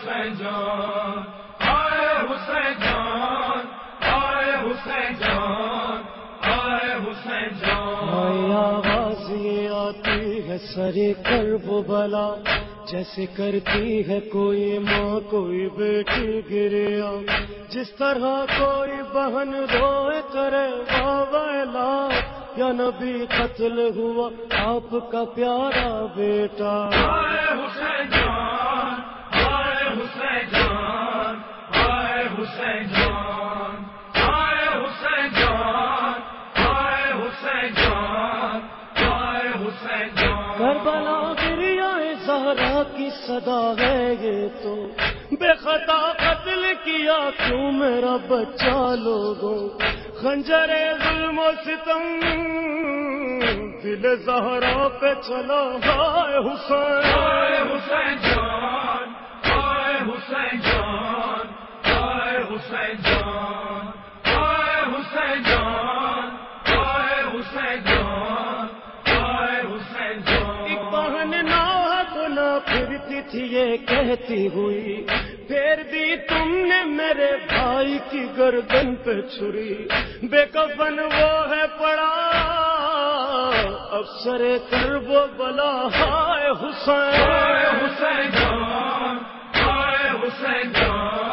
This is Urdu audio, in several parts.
حسین جان آئے حسین جان آئے حسین جان آئے حسین جان۔ آواز یہ آتی ہے سرے کرب بلا جیسے کرتی ہے کوئی ماں کوئی بیٹی گریا۔ جس طرح کوئی بہن روئے کرے واویلا یا نبی قتل ہوا آپ کا پیارا بیٹا۔ آئے حسین حسین جان آئے حسین جان آئے حسین جان آئے حسین جان۔ کربلا گریا زہرا کی صدا ہے یہ تو۔ بے خطا قتل کیا کیوں میرا بچہ لوگوں؟ خنجر ظلم و ستم دل زہرا پہ چلا۔ ہائے آئے حسین۔ حسین جان آئے حسین جان۔ حسین جان آئے حسین جان آئے حسین جان آئے حسین جان۔ بہن نہ نہ پھرتی تھی یہ کہتی ہوئی پھر دی تم نے میرے بھائی کی گردن پہ چھری۔ بے کفن وہ ہے پڑا افسر کر وہ بلا۔ ہائے حسین۔ حسین جان آئے حسین جان۔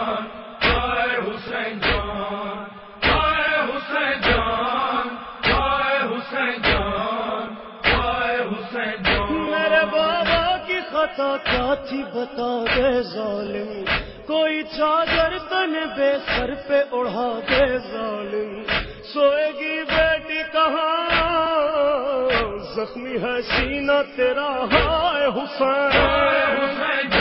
حسین جان حسین جان حسین جان حسین جان۔ میرے بابا کی خطا کیا تھی بتا دے ظالم کوئی چادر تن بے سر پہ اڑا دے ظالم۔ سوئے گی بیٹی کہاں؟ زخمی ہے سینہ تیرا ہائے حسین۔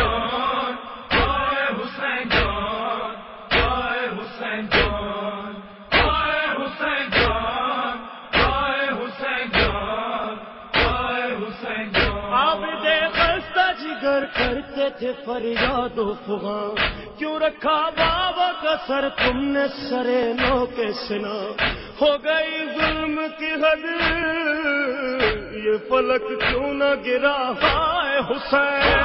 خستہ کرتے تھے فریاد و فغاں۔ کیوں رکھا بابا کا سر تم نے سرے نو کے سنا۔ ہو گئی ظلم کی حد، یہ فلک کیوں نہ گرا۔ ہائے حسین۔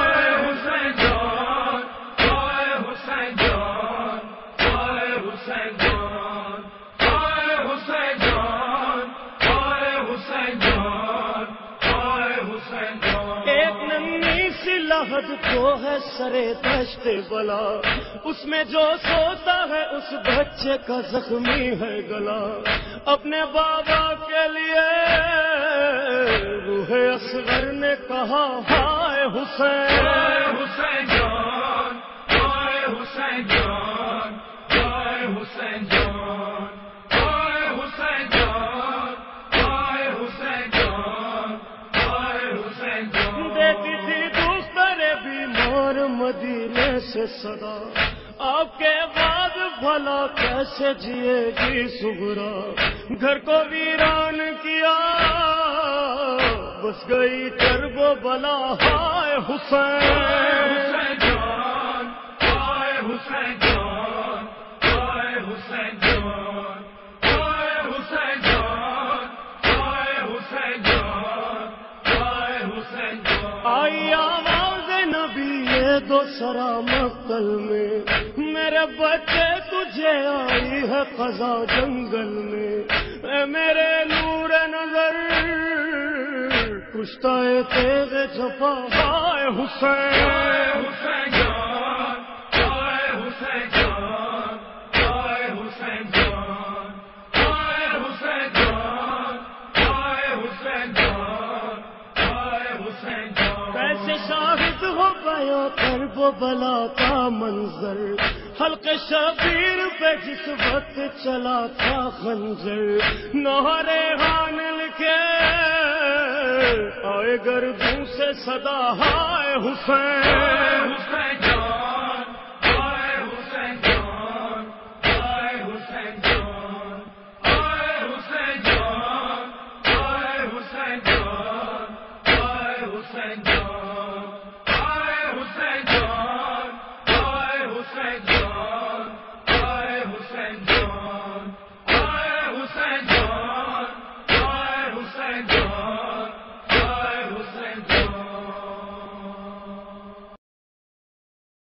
حسین جان آئے حسین جان آئے حسین جان آئے حسین جان آئے حسین جان آئے حسین جان۔ ننی لہد ہے سرے دشت بلا، اس میں جو سوتا ہے اس بچے کا زخمی ہے گلا۔ اپنے بابا کے لیے روح اصغر نے کہا، ہائے حسین۔ حسین جان حسین جان حسین جان۔ سے صدا۔ آپ کے بعد بھلا کیسے جیے گی سگرا؟ گھر کو ویران کیا۔ بس گئی ٹربو بلا۔ ہائے حسین۔ دو سرا مقتل میں۔ میرے بچے تجھے آئی ہے قضا جنگل میں۔ اے میرے نور نظر کشتہ تیز چھپا ہائے حسین۔ آیا تھر وہ بلا کا منظر۔ ہلکے شبیر پہ جس وقت چلا تھا خنجر نہرے ہان لکھے، آئے گردوں سے صدا، ہائے حسین۔ حسین